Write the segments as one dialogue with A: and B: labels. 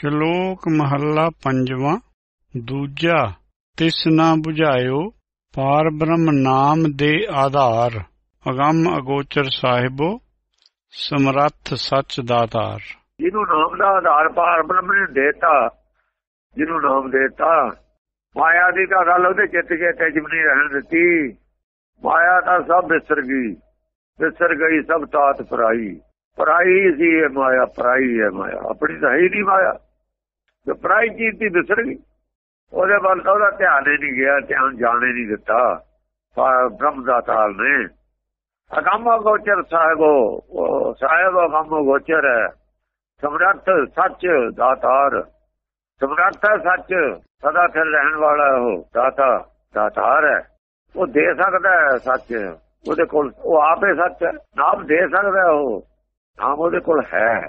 A: ਸ਼ਲੋਕ ਮਹੱਲਾ ਪੰਜਵਾਂ, ਦੂਜਾ, ਤਿਸ ਨਾ 부ਝਾਇਓ ਪਾਰ ਬ੍ਰਹਮ ਨਾਮ ਦੇ ਆਧਾਰ, ਅਗੰਮ ਅਗੋਚਰ ਸਾਹਿਬੋ, ਸਮਰੱਥ ਸੱਚ ਦਾਤਾਰ।
B: ਜਿਹਨੂੰ ਨਾਮ ਦਾ ਆਧਾਰ ਪਾਰ ਬ੍ਰਹਮ ਨੇ ਦੇਤਾ, ਜਿਹਨੂੰ ਨਾਮ ਦੇਤਾ, ਮਾਇਆ ਦੀ ਤਾਂ ਗੱਲ ਉਹਦੇ ਚਿੱਤ ਕੇ ਟਿਜਮ ਨਹੀਂ ਰਹਿਣ ਦਿੱਤੀ। ਮਾਇਆ ਤਾਂ ਸਭ ਵਿਸਰ ਗਈ ਵਿਸਰ ਗਈ, ਸਭ ਤਾਤ ਪਰਾਈ ਪਰਾਈ ਸੀ ਇਹ ਮਾਇਆ ਪਰਾਈ ਹੈ ਮਾਇਆ। ਆਪਣੀ ਤਾਂ ਹੈ ਨਹੀਂ ਮਾਇਆ। ਪਰਾਈ ਚੀਜ਼ ਦੀ ਵਿਸਰ ਗਈ ਉਹਦੇ ਵੱਲ ਉਹਦਾ ਧਿਆਨ ਹੀ ਨਹੀਂ ਗਿਆ ਧਿਆਨ ਜਾਣੇ ਨਹੀਂ ਦਿੱਤਾ। ਬ੍ਰਹਮ ਦਾਤਾਲ ਨੇ। ਅਗੰਮ ਗੋਚਰ ਸਾਹਿਬੋ ਸਾਹਿਬ ਅਗੰਮ ਗੋਚਰ ਹੈ। ਸਮਰੱਥ ਸੱਚ ਦਾਤਾਰ ਸਮਰੱਥ ਹੈ ਸੱਚ ਸਦਾ ਫਿਰ ਰਹਿਣ ਵਾਲਾ ਉਹ। ਦਾਤਾ ਦਾਤਾਰ ਹੈ। ਉਹ ਦੇ ਸਕਦਾ ਹੈ ਸੱਚ। ਉਹਦੇ ਕੋਲ ਉਹ ਆਪੇ ਸੱਚ ਹੈ। ਨਾਮ ਦੇ ਸਕਦਾ ਉਹ। ਨਾਮ ਉਹਦੇ ਕੋਲ ਹੈ।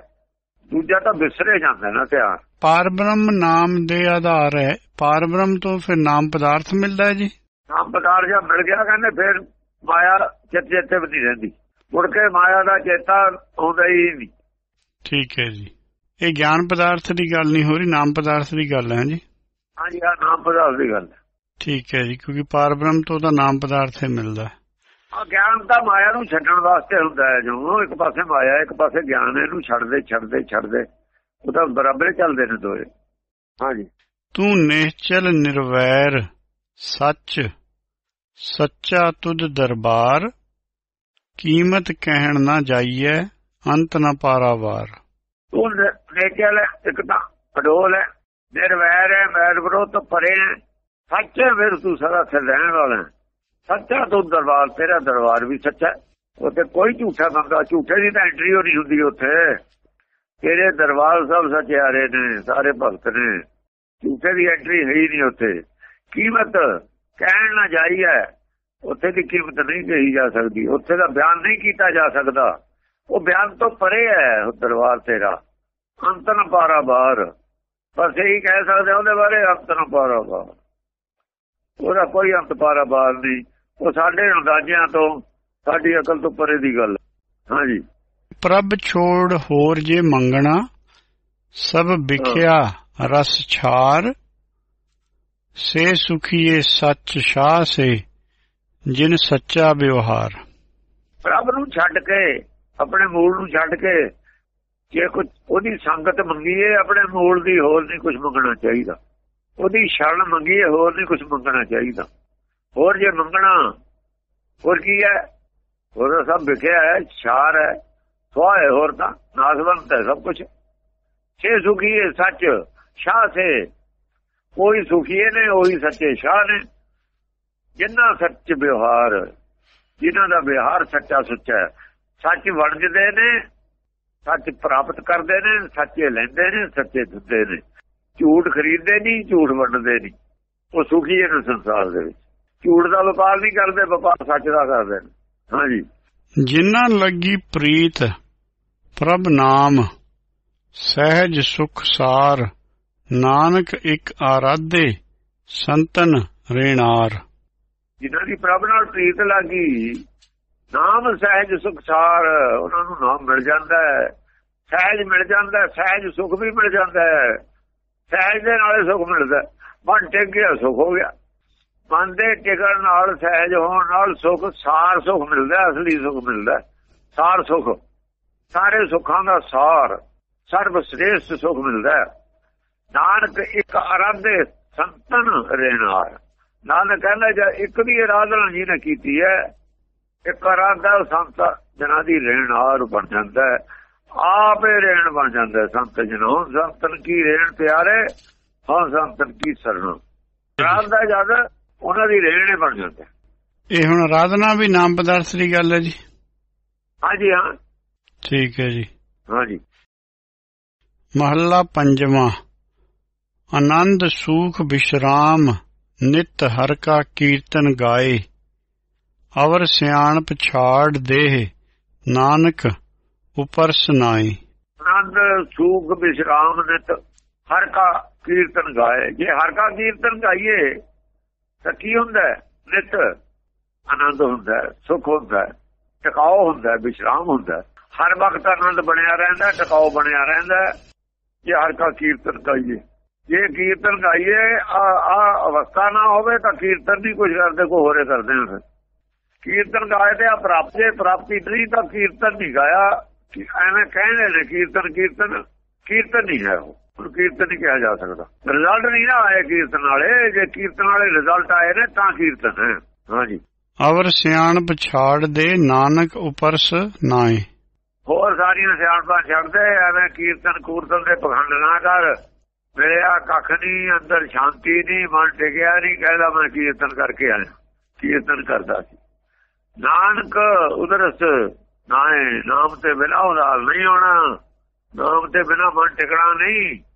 B: ਦੂਜਾ ਤਾਂ ਵਿਸਰੇ ਜਾਂਦਾ ਨਾ ਧਿਆਨ
A: ਪਾਰ ਬ੍ਰਹਮ ਨਾਮ ਦੇ ਆਧਾਰ ਹੈ। ਪਾਰ ਬ੍ਰਹਮ ਤੋਂ ਫਿਰ ਨਾਮ ਪਦਾਰਥ ਮਿਲਦਾ ਹੈ ਜੀ?
B: ਨਾਮ ਪਦਾਰ ਜਾਂ ਮਿਲ ਗਿਆ ਕਹਿੰਦੇ ਫਿਰ ਮਾਇਆ ਚਿੱਤ ਚੇਤੇ ਨਹੀਂ ਰਹਿੰਦੀ। ਮੁੜ ਕੇ ਮਾਇਆ ਦਾ ਚੇਤਾ ਆਉਂਦਾ ਹੀ ਨਹੀਂ।
A: ਠੀਕ ਹੈ ਜੀ। ਇਹ ਗਿਆਨ ਪਦਾਰਥ ਦੀ ਗੱਲ ਨਹੀਂ ਹੋ ਰਹੀ ਨਾਮ ਪਦਾਰਥ ਦੀ ਗੱਲ ਹੈ ਜੀ?
B: ਹਾਂਜੀ ਆ ਨਾਮ ਪਦਾਰ ਦੀ ਗੱਲ
A: ਠੀਕ ਹੈ ਜੀ ਕਿਉਂਕਿ ਪਾਰ ਬ੍ਰਹਮ ਤੋਂ ਤਾਂ ਨਾਮ ਪਦਾਰਥ ਹੀ ਮਿਲਦਾ ਹੈ।
B: ਗਿਆਨ ਤਾਂ ਮਾਇਆ ਨੂੰ ਛੱਡਣ ਵਾਸਤੇ ਹੁੰਦਾ ਹੈ ਜੋ। ਇੱਕ ਪਾਸੇ ਮਾਇਆ ਇੱਕ ਪਾਸੇ ਗਿਆਨ ਇਹਨੂੰ ਛੱਡਦੇ ਛੱਡਦੇ ਛੱਡਦੇ। ਉਹ ਤਾਂ ਬਰਾਬਰ ਚੱਲਦੇ ਨੇ ਦੋਏ ਹਾਂਜੀ।
A: ਤੂੰ ਨਿਹਚਲ ਨਿਰਵੈਰ ਸੱਚ ਸੱਚਾ ਤੁਧ ਦਰਬਾਰ ਕੀਮਤ ਕਹਿਣ ਨਾ ਜਾਈਐ ਅੰਤ ਨਾ ਪਾਰਾਵਾਰ।
B: ਤੂੰ ਨੇਚਲ ਇੱਕ ਤਾਂ ਅਡੋਲ ਹੈ ਨਿਰਵੈਰ ਹੈ ਮੈਰ ਵਿਰੋਧ ਤੋਂ ਪਰੇ ਹੈ। ਸੱਚ ਫਿਰ ਤੂੰ ਸਦਾ ਸਿਰ ਰਹਿਣ ਵਾਲਾ ਹੈ। ਸੱਚਾ ਤੂੰ ਦਰਬਾਰ, ਤੇਰਾ ਦਰਬਾਰ ਵੀ ਸੱਚਾ ਹੈ। ਉੱਥੇ ਕੋਈ ਝੂਠਾ ਬੰਦਾ, ਝੂਠੇ ਦੀ ਤਾਂ ਐਂਟਰੀ ਹੋ ਨਹੀਂ ਹੁੰਦੀ ਉੱਥੇ। ਤੇਰੇ ਦਰਬਾਰ ਸਭ ਸੱਚਿਆਰੇ ਨੇ, ਸਾਰੇ ਭਗਤ ਨੇ। ਝੂਠੇ ਦੀ ਐਂਟਰੀ ਹੈ ਹੀ ਨਹੀਂ ਉੱਥੇ। ਕੀਮਤ ਕਹਿਣ ਨਾ ਜਾਈ ਹੈ, ਉੱਥੇ ਦੀ ਕੀਮਤ ਨਹੀਂ ਕਹੀ ਜਾ ਸਕਦੀ। ਉੱਥੇ ਦਾ ਬਿਆਨ ਨਹੀਂ ਕੀਤਾ ਜਾ ਸਕਦਾ। ਉਹ ਬਿਆਨ ਤੋਂ ਪਰੇ ਹੈ, ਉਹ ਦਰਬਾਰ ਤੇਰਾ। ਅੰਤ ਨਾ ਪਾਰਾ ਬਾਹਰ। ਬਸ ਇਹੀ ਕਹਿ ਸਕਦੇ ਉਹਦੇ ਬਾਰੇ ਅੰਤ ਨਾ ਪਾਰਾ ਬਾਹਰ। ਉਹਦਾ ਕੋਈ ਅੰਤ ਪਾਰਾ ਬਾਹਰ ਨਹੀਂ। ਉਹ ਸਾਡੇ ਅੰਦਾਜ਼ਿਆਂ ਤੋਂ ਸਾਡੀ ਅਕਲ ਤੋਂ ਪਰੇ ਦੀ ਗੱਲ ਹੈ। ਹਾਂਜੀ।
A: ਪ੍ਰਭ ਛੋੜ ਹੋਰ ਜੇ ਮੰਗਣਾ ਸਭ ਵਿਖਿਆ ਰਸ ਛਾਰ ਸੇ ਸੁਖੀਏ ਸੱਚ ਸ਼ਾਹ ਸੇ ਜਿਨ ਸੱਚਾ ਵਿਵਹਾਰ।
B: ਪ੍ਰਭ ਨੂੰ ਛੱਡ ਕੇ ਆਪਣੇ ਮੂਲ ਨੂੰ ਛੱਡ ਕੇ ਜੇ ਕੁਝ ਉਹਦੀ ਸੰਗਤ ਮੰਗੀਏ ਆਪਣੇ ਮੂਲ ਦੀ ਹੋਰ ਨਹੀਂ ਕੁਝ ਮੰਗਣਾ ਚਾਹੀਦਾ। ਉਹਦੀ ਸ਼ਰਨ ਮੰਗੀਏ ਹੋਰ ਨਹੀਂ ਕੁਝ ਮੰਗਣਾ ਚਾਹੀਦਾ। ਹੋਰ ਜੇ ਮੰਗਣਾ, ਹੋਰ ਕੀ ਹੈ? ਹੋਰ ਸਭ ਵਿਖਿਆ ਹੈ, ਛਾਰ ਹੈ ਸਵਾ ਹੈ ਹੋਰ ਤਾਂ, ਨਾਸਵੰਤ ਹੈ ਸਭ ਕੁਝ ਛੇ ਸੁਖੀ ਹੈ ਸੱਚ ਸ਼ਾਹ ਸੇ। ਕੋਈ ਸੁਖੀਏ ਨੇ, ਉਹੀ ਸੱਚੇ ਸ਼ਾਹ ਨੇ। ਜਿੰਨਾ ਸੱਚ ਵਿਵਹਾਰ ਜਿਨ੍ਹਾਂ ਦਾ ਵਿਹਾਰ ਸੱਚਾ ਸੁੱਚਾ ਹੈ, ਸੱਚ ਵਰਜਦੇ ਨੇ, ਸੱਚ ਪ੍ਰਾਪਤ ਕਰਦੇ ਨੇ, ਸੱਚੇ ਲੈਂਦੇ ਨੇ, ਸੱਚੇ ਦਿੰਦੇ ਨੇ। ਝੂਠ ਖਰੀਦਦੇ ਨਹੀਂ, ਝੂਠ ਵੰਡਦੇ ਨਹੀਂ। ਉਹ ਸੁਖੀ ਨੇ ਸੰਸਾਰ ਦੇ ਵਿੱਚ। ਝੂਠ ਦਾ ਵਪਾਰ ਨਹੀਂ ਕਰਦੇ ਵਪਾਰ ਸੱਚ ਦਾ ਕਰਦੇ ਹਾਂਜੀ।
A: ਜਿਨ੍ਹਾਂ ਲੱਗੀ ਪ੍ਰੀਤ ਪ੍ਰਭ ਨਾਮ ਸਹਿਜ ਸੁਖ ਸਾਰ ਨਾਨਕ ਇੱਕ ਆਰਾਧੇ ਸੰਤਨ ਰੇਣਾਰ।
B: ਜਿਨ੍ਹਾਂ ਦੀ ਪ੍ਰਭ ਨਾਲ ਪ੍ਰੀਤ ਲੱਗੀ ਨਾਮ ਸਹਿਜ ਸੁਖ ਸਾਰ ਉਹਨਾਂ ਨੂੰ ਨਾਮ ਮਿਲ ਜਾਂਦਾ ਹੈ। ਸਹਿਜ ਮਿਲ ਜਾਂਦਾ ਸਹਿਜ ਸੁਖ ਵੀ ਮਿਲ ਜਾਂਦਾ ਹੈ। ਸਹਿਜ ਦੇ ਨਾਲੇ ਸੁਖ ਮਿਲਦਾ। ਮਨ ਟਿਕ ਗਿਆ ਸੁਖ ਹੋ ਗਿਆ। ਮਨ ਦੇ ਟਿਕਣ ਨਾਲ ਸਹਿਜ ਹੋਣ ਨਾਲ ਸੁਖ, ਸਾਰ ਸੁਖ ਮਿਲਦਾ, ਅਸਲੀ ਸੁਖ ਮਿਲਦਾ। ਸਾਰ ਸੁਖ, ਸਾਰੇ ਸੁੱਖਾਂ ਦਾ ਸਾਰ ਸਰਬ ਸ੍ਰੇਸ਼ਟ ਸੁਖ ਮਿਲਦਾ। ਹੈ। ਨਾਨਕ ਇੱਕ ਆਰਾਧੇ ਸੰਤਨ ਰਹਿਣਾਰ ਨਾਨਕ ਕਹਿੰਦਾ, ਜੇ ਇੱਕ ਦੀ ਆਰਾਧਨਾ ਜੀ ਨੇ ਕੀਤੀ ਹੈ ਇੱਕ ਆਰਾਧਾ ਸੰਤ ਜਨਾਂ ਦੀ ਰਹਿਣਾਰ ਬਣ ਜਾਂਦਾ ਹੈ ਆਪੇ ਰਹਿਣ ਬਣ ਜਾਂਦਾ ਹੈ ਸੰਤ ਜਨੋਂ। ਸੰਤਨ ਕੀ ਰਹਿਣ ਪਿਆਰੇ, ਹਾਂ ਸੰਤਨ ਕੀ ਸਰਣ। ਆਰਾਧਾ ਜਦ ਉਹਨਾਂ ਦੀ ਰਹਿਣੇ ਬਣ ਜਾਂਦਾ।
A: ਇਹ ਹੁਣ ਆਰਾਧਨਾ ਵੀ ਨਾਮ ਪਦਾਰਥ ਦੀ ਗੱਲ ਹੈ ਜੀ।
B: ਹਾਂਜੀ ਹਾਂ।
A: ਠੀਕ ਹੈ ਜੀ।
B: ਹਾਂਜੀ।
A: ਮਹੱਲਾ ਪੰਜਵਾਂ। ਆਨੰਦ ਸੂਖ ਵਿਸ਼ਰਾਮ ਨਿਤ ਹਰ ਕਾ ਕੀਰਤਨ ਗਾਏ। ਅਵਰ ਸਿਆਣਪ ਛਾੜ ਦੇਹ ਨਾਨਕ ਉਪਰ ਸੁਨਾਏ
B: ਆਨੰਦ ਸੂਖ ਵਿਸ਼ਰਾਮ ਨਿਤ ਹਰ ਕਾ ਕੀਰਤਨ ਗਾਏ। ਜੇ ਹਰ ਕਾ ਕੀਰਤਨ ਗਾਈਏ ਤਾਂ ਕੀ ਹੁੰਦਾ ਹੈ? ਨਿਤ ਆਨੰਦ ਹੁੰਦਾ ਹੈ, ਸੁਖ ਹੁੰਦਾ ਹੈ, ਹੁੰਦਾ ਵਿਸ਼ਰਾਮ ਹੁੰਦਾ ਹਰ ਵਕਤ ਆਨੰਦ ਬਣਿਆ ਰਹਿੰਦਾ ਹੈ, ਬਣਿਆ ਰਹਿੰਦਾ ਜੇ ਹਰ ਕਾ ਕੀਰਤਨ ਗਾਈਏ ਜੇ ਕੀਰਤਨ ਗਾਈਏ ਆ ਅਵਸਥਾ ਨਾ ਹੋਵੇ ਤਾਂ ਕੀਰਤਨ ਨਹੀਂ ਕੁਝ ਕਰਦੇ ਕੋ ਹੋਰੇ ਕਰਦੇ ਹਾਂ ਕੀਰਤਨ ਗਾਏ ਤੇ ਆ ਪ੍ਰਾਪਤੀ ਪ੍ਰਾਪਤੀ ਨਹੀਂ ਤਾਂ ਕੀਰਤਨ ਨਹੀਂ ਗਾਇਆ। ਐਵੇਂ ਕਹਿੰਦੇ ਨੇ ਕੀਰਤਨ ਕੀਰਤਨ ਕੀਰਤਨ ਨਹੀਂ ਹੈ ਉਹ। ਉਹਨੂੰ ਕੀਰਤਨ ਨਹੀਂ ਕਿਹਾ ਜਾ ਸਕਦਾ। ਰਿਜ਼ਲਟ ਨਹੀਂ ਨਾ ਆਏ ਕੀਰਤਨ ਵਾਲੇ। ਜੇ ਕੀਰਤਨ ਵਾਲੇ ਰਿਜ਼ਲਟ ਆਏ ਨੇ ਤਾਂ ਕੀਰਤਨ ਹੈ। ਹਾਂਜੀ।
A: ਅਵਰ ਸਿਆਣ ਪਛਾੜ ਦੇ ਨਾਨਕ ਉਪਰਸ ਨਾਏ
B: ਹੋਰ ਸਾਰੀਆਂ ਸਿਆਣਪਾਂ ਛੱਡਦੇ ਐਵੇਂ ਕੀਰਤਨ ਕੂਰਤਨ ਦੇ ਪਖੰਡ ਨਾ ਕਰ। ਮਿਲਿਆ ਕੱਖ ਨਹੀਂ ਅੰਦਰ ਸ਼ਾਂਤੀ ਨਹੀਂ ਮਨ ਟਿਕਿਆ ਨਹੀਂ ਕਹਿੰਦਾ ਮੈਂ ਕੀਰਤਨ ਕਰਕੇ ਆਇਆ। ਕੀਰਤਨ ਕਰਦਾ ਸੀ। ਨਾਨਕ ਉਦਰਸ ਨਾਏ ਨਾਮ ਤੇ ਬਿਨਾ ਉਦਾਲ ਨਹੀਂ ਹੋਣਾ ਨਾਮ ਤੇ ਬਿਨਾ ਮਨ ਟਿਕਣਾ ਨਹੀਂ।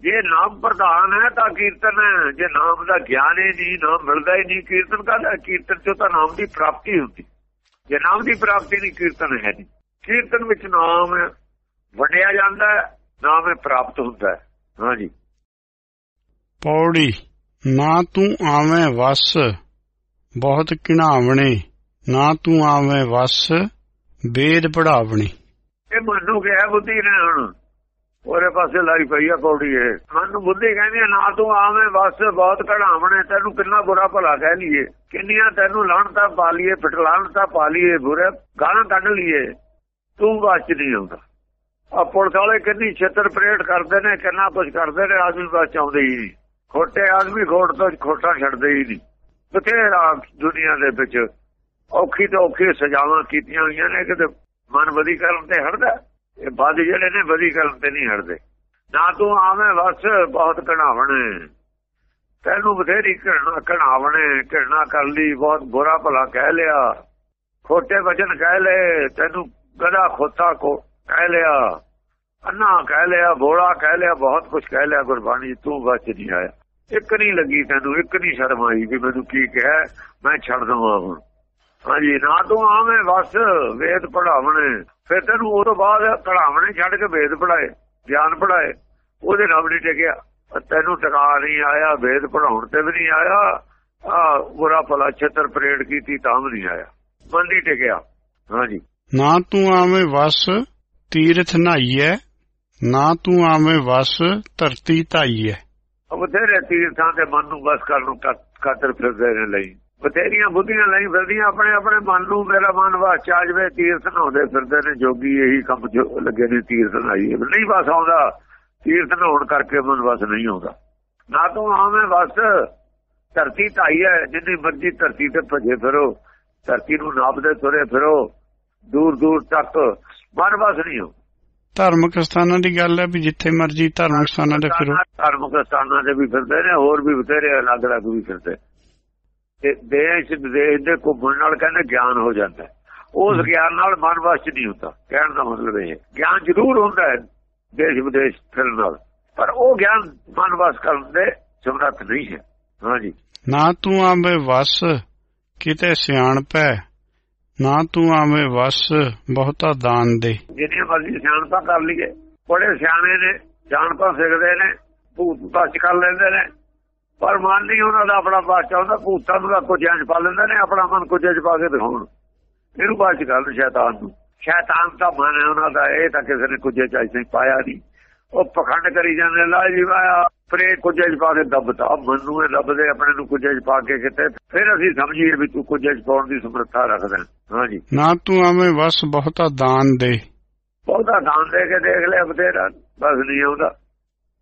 B: ਜੇ ਨਾਮ ਪ੍ਰਧਾਨ ਹੈ ਤਾਂ ਕੀਰਤਨ ਹੈ। ਜੇ ਨਾਮ ਦਾ ਗਿਆਨ ਹੀ ਨਹੀਂ ਨਾਮ ਮਿਲਦਾ ਹੀ ਨਹੀਂ ਕੀਰਤਨ ਕਰਦਾ ਕੀਰਤਨ ਚੋਂ ਤਾਂ ਨਾਮ ਦੀ ਪ੍ਰਾਪਤੀ ਹੁੰਦੀ। ਜੇ ਨਾਮ ਦੀ ਪ੍ਰਾਪਤੀ ਨਹੀਂ ਕੀਰਤਨ ਹੈ ਨਹੀਂ। ਕੀਰਤਨ ਵਿੱਚ ਨਾਮ ਵੰਡਿਆ ਜਾਂਦਾ ਹੈ ਨਾਮ ਇਹ ਪ੍ਰਾਪਤ ਹੁੰਦਾ ਹੈ। ਹਾਂਜੀ
A: ਪੌੜੀ ਨਾ ਤੂੰ ਆਵੇਂ ਵਸ ਬਹੁਤ ਕਿਣਾਵਣੇ ਨਾ ਤੂੰ ਆਵੇਂ ਵਸ ਵੇਦ ਪੜਾਵਣੇ
B: ਇਹ ਮਨੂ ਕਿਹਾ ਬੁੱਧੀ ਨੇ ਹੁਣ ਉਹਦੇ ਪਾਸੇ ਲਾਈ ਪਈ ਆ ਕੌੜੀ ਇਹ। ਮਨ ਨੂੰ ਬੁੱਧੀ ਕਹਿੰਦੀ ਨਾ ਤੂੰ ਆਵੇਂ, ਬਸ ਬਹੁਤ ਕਢਾਵਣੇ ਤੈਨੂੰ ਕਿੰਨਾ ਬੁਰਾ ਭਲਾ ਕਹਿ ਲਈਏ। ਕਿੰਨੀਆਂ ਤੈਨੂੰ ਲਾਹਣਤਾਂ ਪਾ ਲਈਏ ਫਟਲਾਣਤਾਂ ਪਾ ਲਈਏ, ਬੁਰੇ ਗਾਲਾਂ ਕੱਢ ਲਈਏ। ਤੂੰ ਬਸ ਚ ਨਹੀਂ ਆਉਂਦਾ। ਆ ਪੁਲਿਸ ਵਾਲੇ ਕਿੰਨੀ ਛੇਤਰ ਪਰੇਡ ਕਰਦੇ ਨੇ, ਕਿੰਨਾ ਕੁਝ ਕਰਦੇ ਨੇ, ਆਦਮੀ ਬਸ ਚ ਆਉਂਦੇ ਹੀ ਨਹੀਂ। ਖੋਟੇ ਆਦਮੀ ਖੋਟ ਤੋਂ ਖੋਟਾ ਛੱਡਦੇ ਹੀ ਨਹੀਂ। ਬਥੇਰਾ ਦੁਨੀਆ ਦੇ ਵਿੱਚ ਔਖੀ ਤੋਂ ਔਖੀ ਸਜ਼ਾਵਾਂ ਕੀਤੀਆਂ ਹੋਈਆਂ ਨੇ, ਕਿਤੇ ਮਨ ਵਧੀ ਕਰਨ ਤੇ ਹਟਦਾ। ਇਹ ਬਾਦ ਜਿਹੜੇ ਨੇ ਵਧੀ ਕਰਨ ਤੇ ਨਹੀਂ ਹਟਦੇ। ਨਾ ਤੂੰ ਆਵੇਂ ਬਸ ਬਹੁਤ ਕਢਾਵਣ ਤੈਨੂੰ ਬਥੇਰੀ ਘਣਾ ਕਢਾਵਣੇ ਘਣਾ ਕਰ ਲਈ ਬਹੁਤ ਬੁਰਾ ਭਲਾ ਕਹਿ ਲਿਆ। ਖੋਟੇ ਵਚਨ ਕਹਿ ਲਏ ਤੈਨੂੰ ਗਦਾ ਖੋਤਾ ਕੋ ਕਹਿ ਲਿਆ। ਅੰਨਾ ਕਹਿ ਲਿਆ ਬੋਲਾ ਕਹਿ ਲਿਆ ਬਹੁਤ ਕੁਝ ਕਹਿ ਲਿਆ ਗੁਰਬਾਣੀ 'ਚ, ਤੂੰ ਬਚ ਨਹੀਂ ਆਇਆ। ਇੱਕ ਨਹੀਂ ਲੱਗੀ ਤੈਨੂੰ ਇੱਕ ਨਹੀਂ ਸ਼ਰਮ ਆਈ ਵੀ ਮੈਨੂੰ ਕੀ ਕਿਹਾ ਮੈਂ ਛੱਡ ਦਵਾਂ ਹੁਣ। ਹਾਂਜੀ ਨਾ ਤੂੰ ਆਵੇਂ ਬਸ ਵੇਦ ਪੜਾਵਣੇ ਫਿਰ ਤੈਨੂੰ ਉਹ ਤੋਂ ਬਾਅਦ ਪੜਾਵਣੇ ਛੱਡ ਕੇ ਵੇਦ ਪੜਾਏ ਗਿਆਨ ਪੜਾਏ ਉਹਦੇ ਨਾਲ ਨਹੀਂ ਟਿਕਿਆ। ਤੈਨੂੰ ਟਿਕਾ ਨਹੀਂ ਆਇਆ ਵੇਦ ਪੜਾਉਣ ਤੇ ਵੀ ਨਹੀਂ ਆਇਆ। ਆ ਬੁਰਾ ਭਲਾ ਛੇਤਰ ਪਰੇਡ ਕੀਤੀ ਤਾਂ ਵੀ ਨਹੀਂ ਆਇਆ। ਨਹੀਂ ਟਿਕਿਆ। ਹਾਂਜੀ।
A: ਨਾ ਤੂੰ ਆਵੇਂ ਵਸ ਤੀਰਥ ਨਹਾਈਐ ਨਾ ਤੂੰ ਆਵੇਂ ਵਸ ਧਰਤੀ ਧਾਈਐ।
B: ਬਥੇਰੇ ਤੀਰਥਾਂ ਤੇ ਮਨ ਨੂੰ ਬਸ ਕਰਨ ਨੂੰ ਖਾਤਰ ਫਿਰਦੇ ਨੇ ਲਈ। ਬਥੇਰੀਆਂ ਬੁੱਧੀਆਂ ਲਈ ਫਿਰਦੀਆਂ ਆਪਣੇ ਆਪਣੇ ਮਨ ਨੂੰ ਮੇਰਾ ਮਨ ਆ ਜਵੇ ਤੀਰਥ ਨਹਾਉਂਦੇ ਫਿਰਦੇ ਨੇ ਜੋਗੀ ਇਹੀ ਕੰਮ ਜੋ ਲੱਗੇ ਨੇ ਤੀਰਥ ਨਹਾਈਏ ਨਹੀਂ ਬਸ ਆਉਂਦਾ ਤੀਰਥ ਨਹਾਉਣ ਕਰਕੇ ਮਨ ਵਸ ਨਹੀਂ ਆਉਂਦਾ। ਨਾ ਤੂੰ ਆਵੇਂ ਬਸ ਧਰਤੀ ਢਾਈ ਹੈ ਜਿੰਨੀ ਮਰਜ਼ੀ ਧਰਤੀ ਤੇ ਭਜੇ ਫਿਰੋ ਧਰਤੀ ਨੂੰ ਨਾਪਦੇ ਤੁਰੇ ਫਿਰੋ ਦੂਰ ਦੂਰ ਤੱਕ ਮਨ ਵਸ ਨਹੀਂ ਹੋ
A: ਧਾਰਮਿਕ ਸਥਾਨਾਂ ਦੀ ਗੱਲ ਹੈ ਵੀ ਜਿੱਥੇ ਮਰਜ਼ੀ ਧਾਰਮਿਕ ਸਥਾਨਾਂ ਤੇ ਫਿਰੋ।
B: ਧਾਰਮਿਕ ਸਥਾਨਾਂ ਤੇ ਵੀ ਫਿਰਦੇ ਨੇ ਹੋਰ ਵੀ ਬਥੇਰੇ ਅਲੱਗ ਅਲੱਗ ਵੀ ਫਿਰਦੇ। ਦੇਸ਼ ਵਿਦੇਸ਼ ਦੇ ਘੁੰਮਣ ਨਾਲ ਕਹਿੰਦੇ ਗਿਆਨ ਹੋ ਜਾਂਦਾ। ਉਸ ਗਿਆਨ ਨਾਲ ਮਨ ਵਸ ਨਹੀਂ ਹੁੰਦਾ। ਕਹਿਣ ਦਾ ਮਤਲਬ ਇਹ ਗਿਆਨ ਜ਼ਰੂਰ ਹੁੰਦਾ ਹੈ ਦੇਸ਼ ਵਿਦੇਸ਼ ਫਿਰਨ ਨਾਲ। ਪਰ ਉਹ ਗਿਆਨ ਮਨ ਵਸ ਕਰਨ ਦੇ ਸਮਰੱਥ ਨਹੀਂ ਹੈ। ਹਾਂਜੀ
A: ਨਾ ਤੂੰ ਆਵੇਂ ਵਸ ਕਿਤੇ ਸਿਆਣਪੈ ਨਾ ਤੂੰ ਆਵੇਂ ਵਸ ਬਹੁਤਾ ਦਾਨ ਦੇ।
B: ਜਿੰਨੀ ਮਰਜ਼ੀ ਸਿਆਣਪਾ ਕਰ ਲਈਏ। ਬੜੇ ਸਿਆਣੇ ਨੇ ਸਿਆਣਪਾ ਸਿੱਖਦੇ ਨੇ ਭੂਤ ਬਚ ਕਰ ਲੈਂਦੇ ਨੇ। ਪਰ ਮਨ ਨਹੀਂ ਉਹਨਾਂ ਦਾ ਆਪਣਾ ਬਾਤ ਚਾਹੁੰਦਾ ਭੂਤਾਂ ਨੂੰ ਕੁਝ ਇੰਜ ਪਾ ਲੈਂਦੇ ਨੇ ਆਪਣਾ ਮਨ ਕੁਝ ਇੰਜ ਪਾ ਕੇ ਦਿਖਾਉਣ। ਇਹਨੂੰ ਚ ਗੱਲ ਸ਼ੈਤਾਨ ਨੂੰ। ਸ਼ੈਤਾਨ ਤਾਂ ਮਨ ਹੈ ਉਹਨਾਂ ਦਾ ਇਹ ਤਾਂ ਕਿਸੇ ਨੇ ਕੁਝ ਚਾਹੀਦਾ ਨਹੀਂ ਪਾਇਆ ਨਹੀਂ ਉਹ ਪਖੰਡ ਕਰੀ ਜਾਂਦੇ ਲਾ ਜੀ ਵਾਇਆ ਪਰੇ ਕੁਝ ਇੰਜ ਪਾ ਕੇ ਦੱਬਤਾ। ਮਨ ਨੂੰ ਇਹ ਲੱਭਦੇ ਆਪਣੇ ਨੂੰ ਕੁਝ ਇੰਜ ਪਾ ਕੇ ਕਿਤੇ। ਫਿਰ ਅਸੀਂ ਸਮਝੀਏ ਵੀ ਤੂੰ ਕੁਝ ਇੰਜ ਪਾਉਣ ਦੀ ਸਮਰੱਥਾ ਰੱਖਦਾ ਹਾਂਜੀ
A: ਨਾ ਤੂੰ ਆਵੇਂ ਵਸ ਬਹੁਤਾ ਦਾਨ ਦੇ।
B: ਬਹੁਤਾ ਦਾਨ ਦੇ ਕੇ ਦੇਖ ਲਿਆ ਬਥੇਰਾ। ਬਸ ਨਹੀਂ ਆਉਂਦਾ।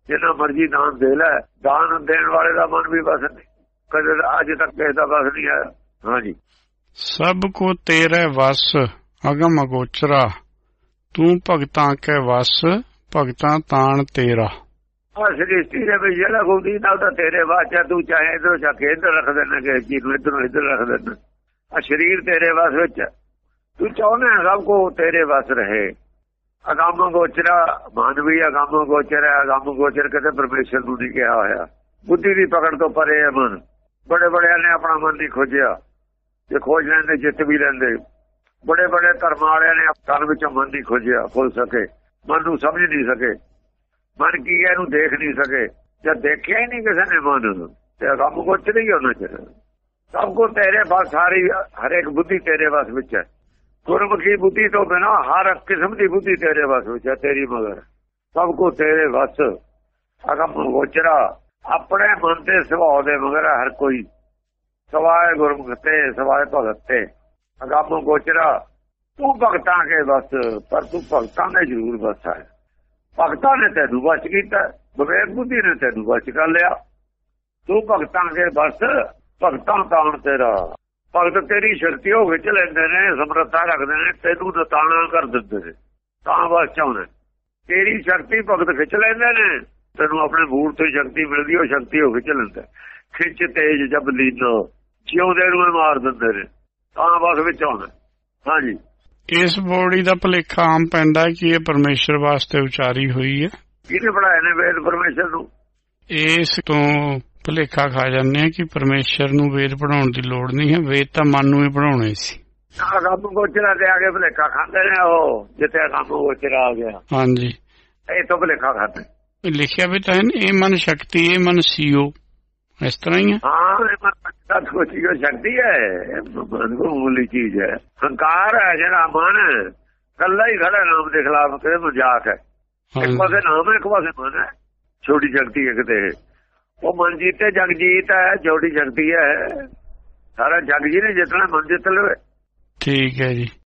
B: ਜਿੰਨਾ ਮਰਜ਼ੀ ਦਾਨ ਦੇ ਲੈ ਦਾਨ ਦੇਣ ਵਾਲੇ ਦਾ ਮਨ ਵੀ ਬਸ ਨਹੀਂ। ਕਦੇ ਅੱਜ ਤੱਕ ਕਿਸੇ ਦਾ ਬਸ ਨਹੀਂ ਆਇਆ। ਹਾਂਜੀ।
A: ਸਭ ਕੋ ਤੇਰੇ ਵਸ ਅਗਮ ਅਗੋਚਰਾ ਤੂੰ ਭਗਤਾਂ ਕੇ ਵਸ ਭਗਤਾਂ ਤਾਣ ਤੇਰਾ।
B: ਆ ਸ੍ਰਿਸ਼ਟੀ ਦੇ ਵਿੱਚ ਜਿਹੜਾ ਗੁਰਦੀ ਨਾਲ ਤਾਂ ਤੇਰੇ ਵਾਚਾ ਤੂੰ ਚਾਹੇ ਇਧਰੋਂ ਚਾਹੇ ਇੱਧਰ ਰੱਖ ਦੇਣਾ ਕਿ ਚੀਜ਼ ਨੂੰ ਇਧਰੋਂ ਇੱਧਰ ਰੱਖ ਦੇਣਾ। ਆ ਸਰੀਰ ਤੇਰੇ ਵਸ ਵਿੱਚ। ਤੂੰ ਚਾਹੁੰਦਾ ਸਭ ਕੋ ਤੇਰੇ ਵਸ ਰਹੇ। ਅਗੰਮ ਗੋਚਰਾ, ਮਾਨਵੀ ਅਗੰਮ ਗੋਚਰ ਹੈ, ਅਗੰਮ ਗੋਚਰ ਕਦੇ ਪਰਮੇਸ਼ਰ ਨੂੰ ਨਹੀਂ ਕਿਹਾ ਹੋਇਆ। ਬੁੱਧੀ ਦੀ ਪਕੜ ਤੋਂ ਪਰੇ ਹੈ ਮਨ। ਬੜੇ ਬੜਿਆਂ ਨੇ ਆਪਣਾ ਮਨ ਨਹੀਂ ਖੋਜਿਆ। ਜੇ ਖੋਜ ਲੈਂਦੇ, ਜਿੱਤ ਵੀ ਲੈਂਦੇ। ਬੜੇ ਬੜੇ ਧਰਮ ਵਾਲਿਆਂ ਨੇ ਤਨ ਵਿੱਚੋਂ ਮਨ ਨਹੀਂ ਖੋਜਿਆ ਖੋਲ ਸਕੇ। ਮਨ ਨੂੰ ਸਮਝ ਨਹੀਂ ਸਕੇ। ਮਨ ਕੀ ਹੈ ਇਹਨੂੰ ਦੇਖ ਨਹੀਂ ਸਕੇ। ਜਦ ਦੇਖਿਆ ਹੀ ਨਹੀਂ ਕਿਸੇ ਨੇ ਮਨ ਨੂੰ। ਤੇ ਰੱਬ ਕੋ ਚ ਨਹੀਂ ਹੋਣਾ ਚਾਹੀਦਾ ਸਭ ਕੋ ਤੇਰੇ ਪਾਸ ਸਾਰੀ ਹਰੇਕ ਬੁੱਧੀ ਤੇਰੇ ਪਾਸ ਵਿੱਚ ਹੈ। ਗੁਰਮੁਖੀ ਬੁੱਧੀ ਤੋਂ ਬਿਨਾ ਹਰ ਕਿਸਮ ਦੀ ਬੁੱਧੀ ਤੇਰੇ ਪਾਸ ਵਿੱਚ ਹੈ, ਤੇਰੀ ਮਗਰ। ਸਭ ਕੋ ਤੇਰੇ ਵਸ। ਅਗਮ ਗੋਚਰਾ, ਆਪਣੇ ਮਨ ਤੇ ਸੁਭਾਅ ਦੇ ਮਗਰ ਹਰ ਕੋਈ। ਸਵਾਏ ਗੁਰਮੁਖ ਤੇ, ਸਵਾਏ ਭਗਤ ਤੇ। ਅਗਮ ਗੋਚਰਾ, ਤੂੰ ਭਗਤਾਂ ਕੇ ਬਸ ਪਰ ਤੂੰ ਭਗਤਾਂ ਨੇ ਜ਼ਰੂਰ ਬਸ ਭਗਤਾਂ ਨੇ ਤੈਨੂੰ ਬਚ ਕੀਤਾ, ਵਿਵੇਕ ਬੁੱਧੀ ਨੇ ਤੈਨੂੰ ਬਚ ਕਰ ਲਿਆ। ਤੂੰ ਭਗਤਾਂ ਕੇ ਬਸ ਭਗਤਾਂ ਤਾਣ ਤੇਰਾ। ਭਗਤ ਤੇਰੀ ਸ਼ਕਤੀ ਉਹ ਵਿੱਚ ਲੈਂਦੇ ਨੇ ਸਮਰੱਥਾ ਰੱਖਦੇ ਨੇ ਤੈਨੂੰ ਦਤਾਣਾ ਕਰ ਦਿੰਦੇ ਨੇ। ਤਾਂ ਬਸ ਚਾਹੁੰਦੇ ਤੇਰੀ ਸ਼ਕਤੀ ਭਗਤ ਖਿੱਚ ਲੈਂਦੇ ਨੇ ਤੈਨੂੰ ਆਪਣੇ ਮੂਲ ਤੋਂ ਸ਼ਕਤੀ ਮਿਲਦੀ ਉਹ ਸ਼ਕਤੀ ਉਹ ਖਿੱਚ ਲੈਂਦਾ ਖਿੱਚ ਤੇਜ ਜਬ ਲੀਨੋ ਜਿਉਂਦੇ ਨੂੰ ਮਾਰ ਦਿੰਦੇ ਨੇ। ਤਾਂ ਬਸ ਵਿੱਚ ਆਉਂਦਾ ਹਾਂਜੀ।
A: ਇਸ ਬੋੜੀ ਦਾ ਭਲੇਖਾ ਆਮ ਪੈਂਦਾ ਕਿ ਇਹ ਪਰਮੇਸ਼ਰ ਵਾਸਤੇ ਉਚਾਰੀ ਹੋਈ ਹੈ।
B: ਕਿਹਨੇ ਬਣਾਏ ਨੇ ਵੇਦ ਪਰਮੇਸ਼ਰ ਨੂੰ?
A: ਇਸ ਤੋਂ ਭਲੇਖਾ ਖਾ ਜਾਂਦੇ ਆ ਕਿ ਪਰਮੇਸ਼ਰ ਨੂੰ ਵੇਦ ਪੜਾਉਣ ਦੀ ਲੋੜ ਨਹੀਂ ਹੈ। ਵੇਦ ਤਾਂ ਮਨ ਨੂੰ ਹੀ ਪੜਾਉਣੇ ਸੀ।
B: ਆ ਕੰਮ ਗੋਚਰਾ ਦੇ ਆਗੇ ਭਲੇਖਾ ਖਾਂਦੇ ਨੇ ਉਹ ਜਿੱਥੇ ਕੰਮ ਗੋਚਰਾ ਆ ਗਿਆ।
A: ਹਾਂਜੀ।
B: ਇਹ ਤੋਂ ਭਲੇਖਾ ਖਾਂਦੇ।
A: ਲਿਖਿਆ ਵੀ ਤਾਂ ਹੈ ਇਹ ਮਨ ਸ਼ਕਤੀ ਇਹ ਮਨ ਸੀਓ। ਇਸ ਤਰ੍ਹਾਂ ਹੀ ਹੈ।
B: ਹਾਂ ਇਹ ਮਨ ਦਾ ਸੋਚੀ ਜੋ ਸ਼ਕਤੀ ਹੈ। ਇਹ ਮਨ ਕੋ ਮੂਲੀ ਚੀਜ਼ ਹੈ। ਹੰਕਾਰ ਹੈ ਜਿਹੜਾ ਮਨ ਕੱਲਾ ਹੀ ਖੜਾ ਨਾਮ ਦੇ ਖਿਲਾਫ ਤੇ ਮਜ਼ਾਕ ਹੈ। ਇੱਕ ਪਾਸੇ ਨਾਮ ਹੈ ਇੱਕ ਪਾਸੇ ਮਨ ਹੈ। ਛੋਟੀ ਸ਼ਕਤੀ ਹੈ ਕਿਤੇ। ਉਹ ਮਨਜੀਤ ਜੀਤੇ ਜਗ ਹੈ ਛੋਟੀ ਸ਼ਕਤੀ ਹੈ। ਸਾਰਾ ਜਗ ਜੀ ਨੇ ਜਿੱਤਣਾ ਮਨ ਜਿੱਤ ਲਵੇ।
A: ਠੀਕ ਹੈ ਜੀ।